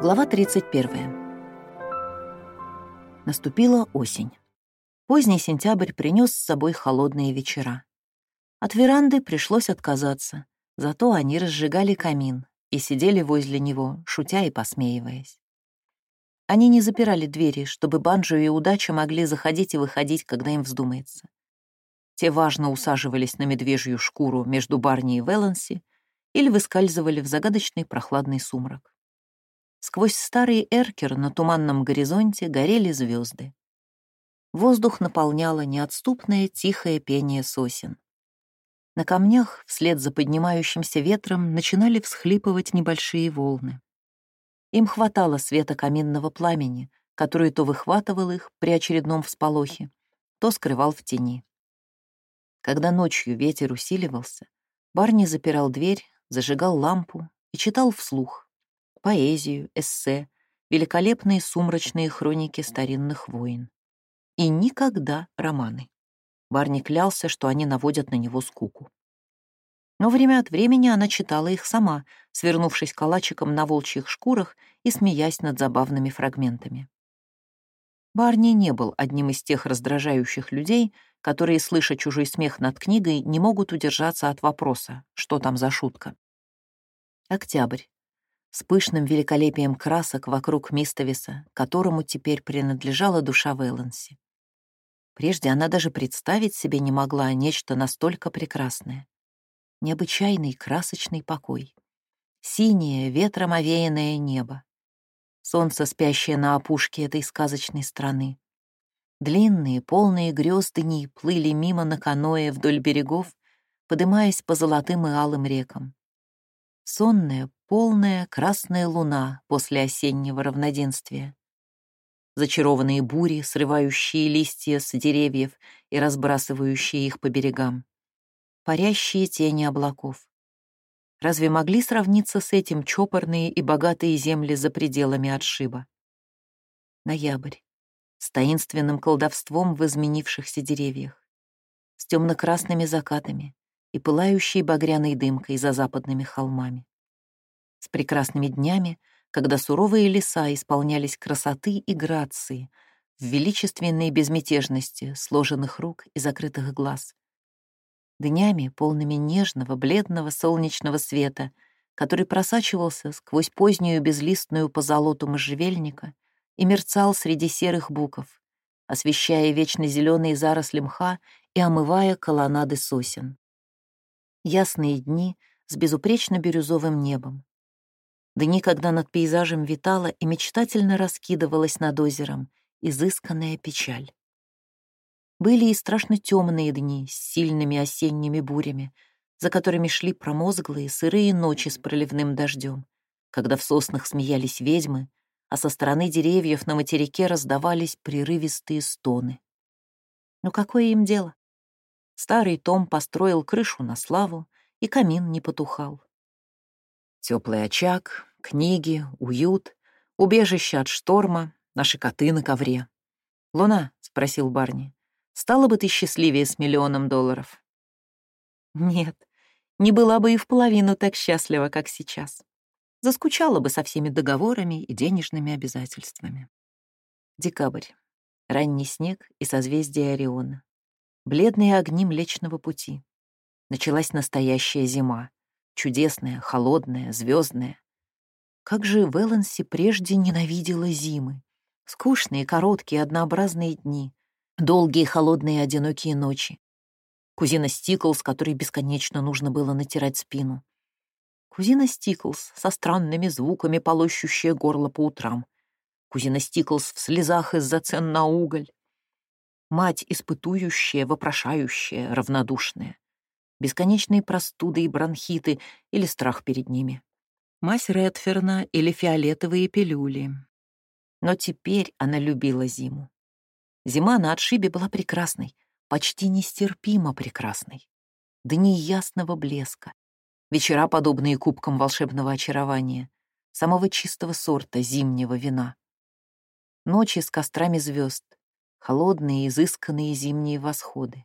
Глава 31. Наступила осень. Поздний сентябрь принес с собой холодные вечера. От веранды пришлось отказаться, зато они разжигали камин и сидели возле него, шутя и посмеиваясь. Они не запирали двери, чтобы Банджо и Удача могли заходить и выходить, когда им вздумается. Те важно усаживались на медвежью шкуру между Барни и Веланси или выскальзывали в загадочный прохладный сумрак. Сквозь старый эркер на туманном горизонте горели звезды. Воздух наполняло неотступное тихое пение сосен. На камнях, вслед за поднимающимся ветром, начинали всхлипывать небольшие волны. Им хватало света каминного пламени, который то выхватывал их при очередном всполохе, то скрывал в тени. Когда ночью ветер усиливался, Барни запирал дверь, зажигал лампу и читал вслух, поэзию, эссе, великолепные сумрачные хроники старинных войн. И никогда романы. Барни клялся, что они наводят на него скуку. Но время от времени она читала их сама, свернувшись калачиком на волчьих шкурах и смеясь над забавными фрагментами. Барни не был одним из тех раздражающих людей, которые, слыша чужой смех над книгой, не могут удержаться от вопроса, что там за шутка. Октябрь с пышным великолепием красок вокруг Мистовиса, которому теперь принадлежала душа Вэланси. Прежде она даже представить себе не могла нечто настолько прекрасное. Необычайный красочный покой. Синее, ветром овеянное небо. Солнце, спящее на опушке этой сказочной страны. Длинные, полные грез дни плыли мимо на каное вдоль берегов, подымаясь по золотым и алым рекам. Сонная, полная красная луна после осеннего равноденствия. Зачарованные бури, срывающие листья с деревьев и разбрасывающие их по берегам. Парящие тени облаков. Разве могли сравниться с этим чопорные и богатые земли за пределами отшиба? Ноябрь. С таинственным колдовством в изменившихся деревьях. С темно-красными закатами и пылающей багряной дымкой за западными холмами с прекрасными днями, когда суровые леса исполнялись красоты и грации, в величественной безмятежности сложенных рук и закрытых глаз. Днями, полными нежного, бледного солнечного света, который просачивался сквозь позднюю безлистную позолоту можжевельника и мерцал среди серых буков, освещая вечно зеленые заросли мха и омывая колоннады сосен. Ясные дни с безупречно бирюзовым небом, Дни, когда над пейзажем витала и мечтательно раскидывалась над озером изысканная печаль. Были и страшно темные дни с сильными осенними бурями, за которыми шли промозглые сырые ночи с проливным дождем, когда в соснах смеялись ведьмы, а со стороны деревьев на материке раздавались прерывистые стоны. Но какое им дело? Старый Том построил крышу на славу, и камин не потухал. Теплый очаг, книги, уют, убежище от шторма, наши коты на ковре. «Луна», — спросил Барни, — «стала бы ты счастливее с миллионом долларов?» «Нет, не была бы и в половину так счастлива, как сейчас. Заскучала бы со всеми договорами и денежными обязательствами». Декабрь. Ранний снег и созвездие Ориона. Бледные огни Млечного Пути. Началась настоящая зима. Чудесная, холодная, звездная. Как же Вэланси прежде ненавидела зимы. Скучные, короткие, однообразные дни. Долгие, холодные, одинокие ночи. Кузина Стиклс, которой бесконечно нужно было натирать спину. Кузина Стиклс со странными звуками, полощущая горло по утрам. Кузина Стиклс в слезах из-за цен на уголь. Мать испытующая, вопрошающая, равнодушная. Бесконечные простуды и бронхиты или страх перед ними мазь Редферна или фиолетовые пилюли. Но теперь она любила зиму. Зима на отшибе была прекрасной, почти нестерпимо прекрасной. Дни ясного блеска, вечера, подобные кубкам волшебного очарования, самого чистого сорта зимнего вина. Ночи с кострами звезд, холодные, изысканные зимние восходы.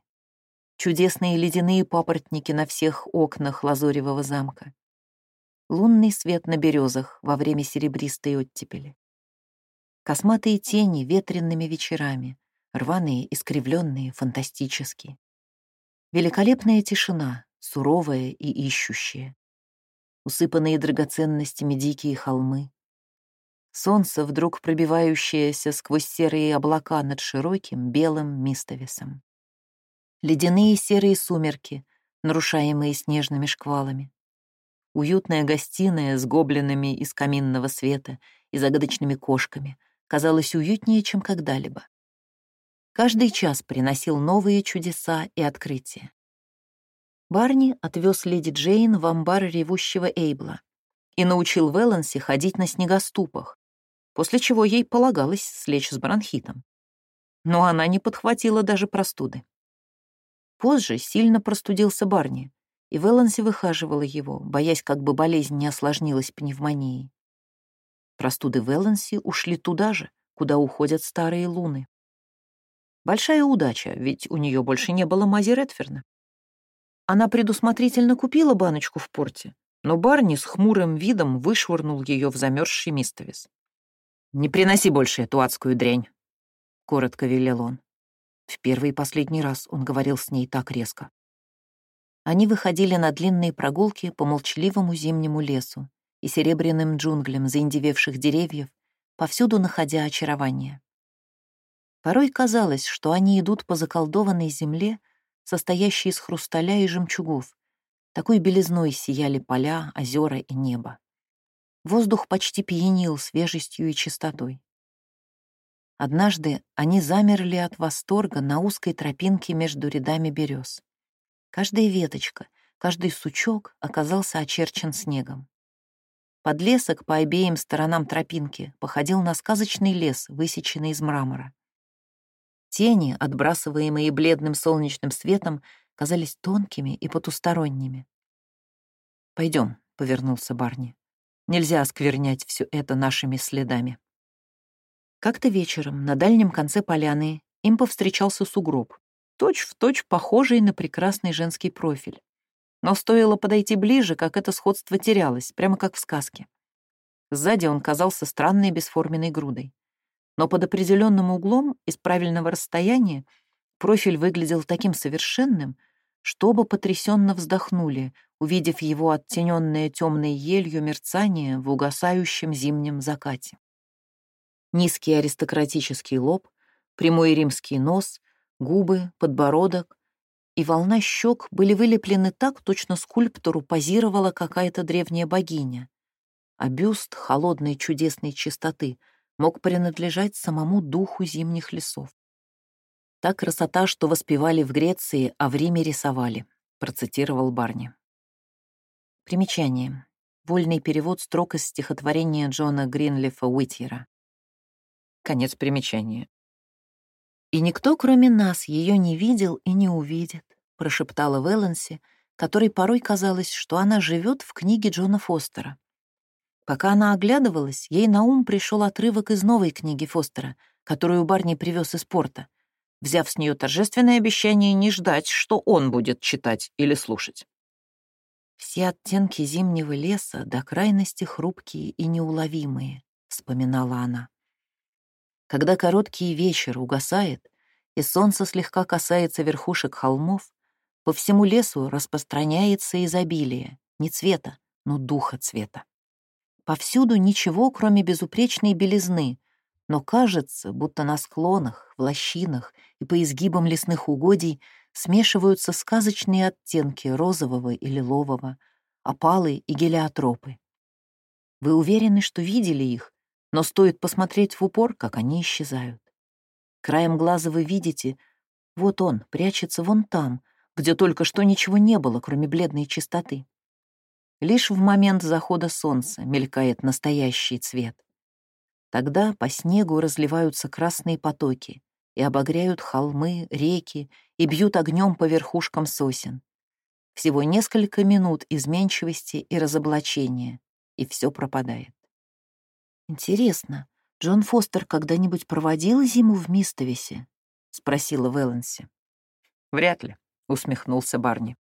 Чудесные ледяные папоротники на всех окнах лазоревого замка лунный свет на березах во время серебристой оттепели. Косматые тени ветренными вечерами, рваные, искривленные, фантастические. Великолепная тишина, суровая и ищущая. Усыпанные драгоценностями дикие холмы. Солнце, вдруг пробивающееся сквозь серые облака над широким белым мистовесом. Ледяные серые сумерки, нарушаемые снежными шквалами. Уютная гостиная с гоблинами из каминного света и загадочными кошками казалась уютнее, чем когда-либо. Каждый час приносил новые чудеса и открытия. Барни отвез леди Джейн в амбар ревущего Эйбла и научил Веланси ходить на снегоступах, после чего ей полагалось слечь с бронхитом. Но она не подхватила даже простуды. Позже сильно простудился Барни, и Веланси выхаживала его, боясь, как бы болезнь не осложнилась пневмонией. Простуды Веланси ушли туда же, куда уходят старые луны. Большая удача, ведь у нее больше не было мази Редферна. Она предусмотрительно купила баночку в порте, но Барни с хмурым видом вышвырнул ее в замерзший мистовис. «Не приноси больше эту адскую дрянь», — коротко велел он. В первый и последний раз он говорил с ней так резко. Они выходили на длинные прогулки по молчаливому зимнему лесу и серебряным джунглям заиндевевших деревьев, повсюду находя очарование. Порой казалось, что они идут по заколдованной земле, состоящей из хрусталя и жемчугов. Такой белизной сияли поля, озера и небо. Воздух почти пьянил свежестью и чистотой. Однажды они замерли от восторга на узкой тропинке между рядами берез. Каждая веточка, каждый сучок оказался очерчен снегом. Подлесок по обеим сторонам тропинки походил на сказочный лес, высеченный из мрамора. Тени, отбрасываемые бледным солнечным светом, казались тонкими и потусторонними. Пойдем, повернулся Барни. «Нельзя осквернять все это нашими следами». Как-то вечером на дальнем конце поляны им повстречался сугроб, точь-в-точь точь похожий на прекрасный женский профиль. Но стоило подойти ближе, как это сходство терялось, прямо как в сказке. Сзади он казался странной бесформенной грудой но под определенным углом из правильного расстояния профиль выглядел таким совершенным, что оба потрясенно вздохнули, увидев его оттененное темной елью мерцание в угасающем зимнем закате. Низкий аристократический лоб, прямой римский нос, губы, подбородок и волна щек были вылеплены так, точно скульптору позировала какая-то древняя богиня, а бюст холодной чудесной чистоты — мог принадлежать самому духу зимних лесов. «Та красота, что воспевали в Греции, а в Риме рисовали», процитировал Барни. Примечание. Вольный перевод строк из стихотворения Джона Гринлифа Уитьера. Конец примечания. «И никто, кроме нас, ее не видел и не увидит», прошептала Вэланси, которой порой казалось, что она живет в книге Джона Фостера. Пока она оглядывалась, ей на ум пришел отрывок из новой книги Фостера, которую Барни привез из порта, взяв с нее торжественное обещание не ждать, что он будет читать или слушать. «Все оттенки зимнего леса до крайности хрупкие и неуловимые», — вспоминала она. Когда короткий вечер угасает, и солнце слегка касается верхушек холмов, по всему лесу распространяется изобилие, не цвета, но духа цвета. Повсюду ничего, кроме безупречной белизны, но кажется, будто на склонах, в лощинах и по изгибам лесных угодий смешиваются сказочные оттенки розового и лилового, опалы и гелиотропы. Вы уверены, что видели их, но стоит посмотреть в упор, как они исчезают. Краем глаза вы видите, вот он прячется вон там, где только что ничего не было, кроме бледной чистоты. Лишь в момент захода солнца мелькает настоящий цвет. Тогда по снегу разливаются красные потоки и обогряют холмы, реки и бьют огнем по верхушкам сосен. Всего несколько минут изменчивости и разоблачения, и все пропадает. «Интересно, Джон Фостер когда-нибудь проводил зиму в Мистовисе?» — спросила Вэланси. «Вряд ли», — усмехнулся Барни.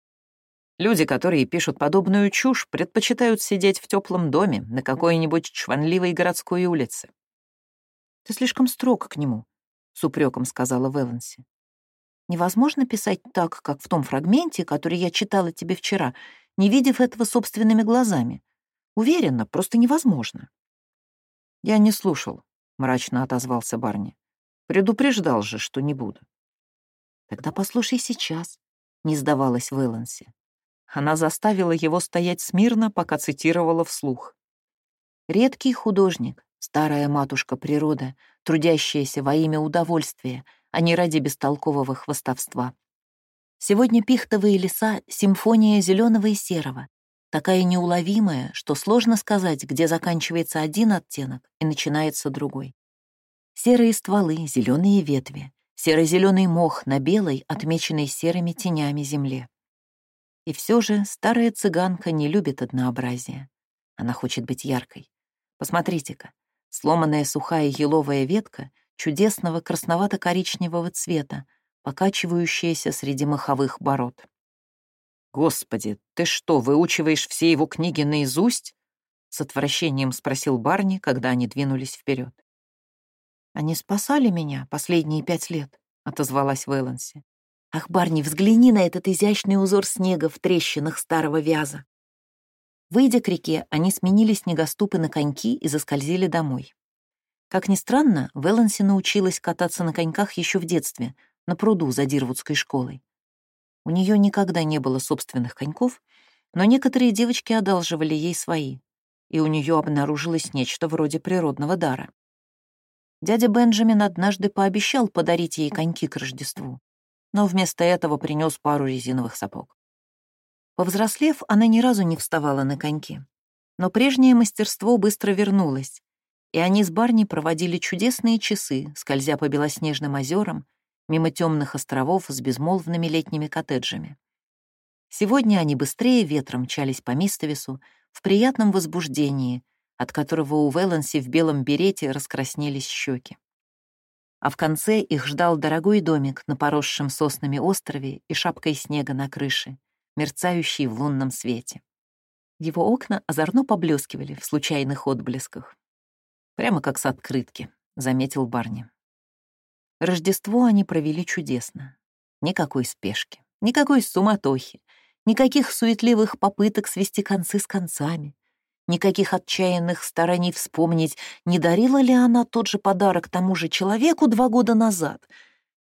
Люди, которые пишут подобную чушь, предпочитают сидеть в теплом доме на какой-нибудь чванливой городской улице. «Ты слишком строг к нему», — с упреком сказала Вэланси. «Невозможно писать так, как в том фрагменте, который я читала тебе вчера, не видев этого собственными глазами. Уверена, просто невозможно». «Я не слушал», — мрачно отозвался Барни. «Предупреждал же, что не буду». «Тогда послушай сейчас», — не сдавалась Вэланси. Она заставила его стоять смирно, пока цитировала вслух. «Редкий художник, старая матушка природа, трудящаяся во имя удовольствия, а не ради бестолкового хвостовства. Сегодня пихтовые леса — симфония зеленого и серого, такая неуловимая, что сложно сказать, где заканчивается один оттенок и начинается другой. Серые стволы, зеленые ветви, серо-зеленый мох на белой, отмеченной серыми тенями земле. И все же старая цыганка не любит однообразия. Она хочет быть яркой. Посмотрите-ка, сломанная сухая еловая ветка чудесного красновато-коричневого цвета, покачивающаяся среди маховых бород. «Господи, ты что, выучиваешь все его книги наизусть?» С отвращением спросил Барни, когда они двинулись вперед. «Они спасали меня последние пять лет», — отозвалась Вэланси. Ах, Барни, взгляни на этот изящный узор снега в трещинах старого вяза. Выйдя к реке, они сменили снегоступы на коньки и заскользили домой. Как ни странно, Вэланси научилась кататься на коньках еще в детстве, на пруду за Дирвудской школой. У нее никогда не было собственных коньков, но некоторые девочки одалживали ей свои, и у нее обнаружилось нечто вроде природного дара. Дядя Бенджамин однажды пообещал подарить ей коньки к Рождеству, но вместо этого принес пару резиновых сапог. Повзрослев, она ни разу не вставала на коньки. Но прежнее мастерство быстро вернулось, и они с Барни проводили чудесные часы, скользя по белоснежным озерам, мимо темных островов с безмолвными летними коттеджами. Сегодня они быстрее ветром мчались по Мистовису в приятном возбуждении, от которого у Веланси в белом берете раскраснелись щеки а в конце их ждал дорогой домик на поросшем соснами острове и шапкой снега на крыше, мерцающий в лунном свете. Его окна озорно поблескивали в случайных отблесках. «Прямо как с открытки», — заметил Барни. Рождество они провели чудесно. Никакой спешки, никакой суматохи, никаких суетливых попыток свести концы с концами, Никаких отчаянных стараний вспомнить, не дарила ли она тот же подарок тому же человеку два года назад.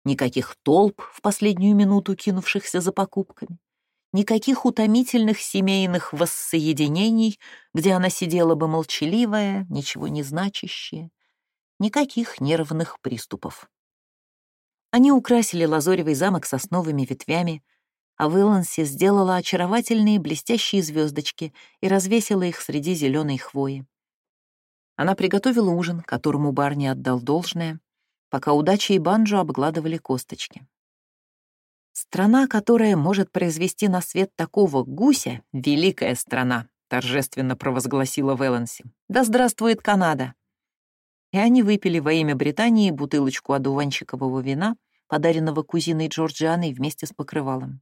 Никаких толп в последнюю минуту кинувшихся за покупками. Никаких утомительных семейных воссоединений, где она сидела бы молчаливая, ничего не значащая. Никаких нервных приступов. Они украсили лазоревый замок сосновыми ветвями, а Вэланси сделала очаровательные блестящие звездочки и развесила их среди зеленой хвои. Она приготовила ужин, которому Барни отдал должное, пока удача и банджо обгладывали косточки. «Страна, которая может произвести на свет такого гуся, — великая страна», — торжественно провозгласила Вэланси. «Да здравствует Канада!» И они выпили во имя Британии бутылочку одуванчикового вина, подаренного кузиной Джорджианой вместе с покрывалом.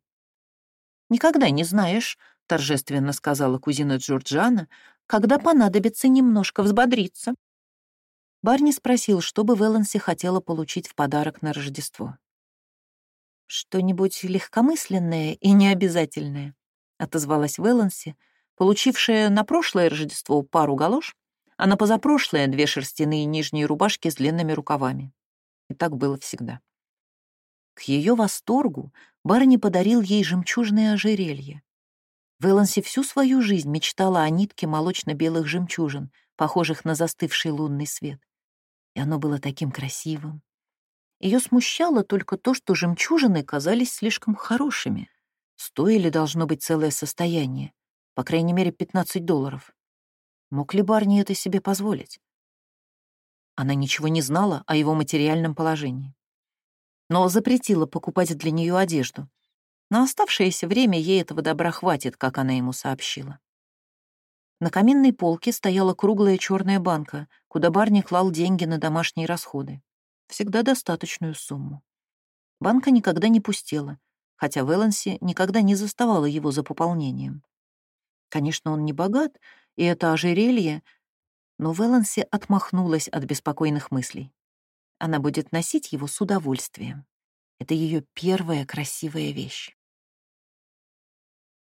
«Никогда не знаешь», — торжественно сказала кузина Джорджана, «когда понадобится немножко взбодриться». Барни спросил, что бы Вэланси хотела получить в подарок на Рождество. «Что-нибудь легкомысленное и необязательное», — отозвалась Вэланси, получившая на прошлое Рождество пару галош, а на позапрошлое две шерстяные нижние рубашки с длинными рукавами. И так было всегда. К ее восторгу Барни подарил ей жемчужное ожерелье. Вэланси всю свою жизнь мечтала о нитке молочно-белых жемчужин, похожих на застывший лунный свет. И оно было таким красивым. Ее смущало только то, что жемчужины казались слишком хорошими. Стоили, должно быть, целое состояние, по крайней мере, 15 долларов. Мог ли Барни это себе позволить? Она ничего не знала о его материальном положении но запретила покупать для нее одежду. На оставшееся время ей этого добра хватит, как она ему сообщила. На каминной полке стояла круглая черная банка, куда Барни клал деньги на домашние расходы. Всегда достаточную сумму. Банка никогда не пустела, хотя Вэланси никогда не заставала его за пополнением. Конечно, он не богат, и это ожерелье, но Вэланси отмахнулась от беспокойных мыслей. Она будет носить его с удовольствием. Это ее первая красивая вещь.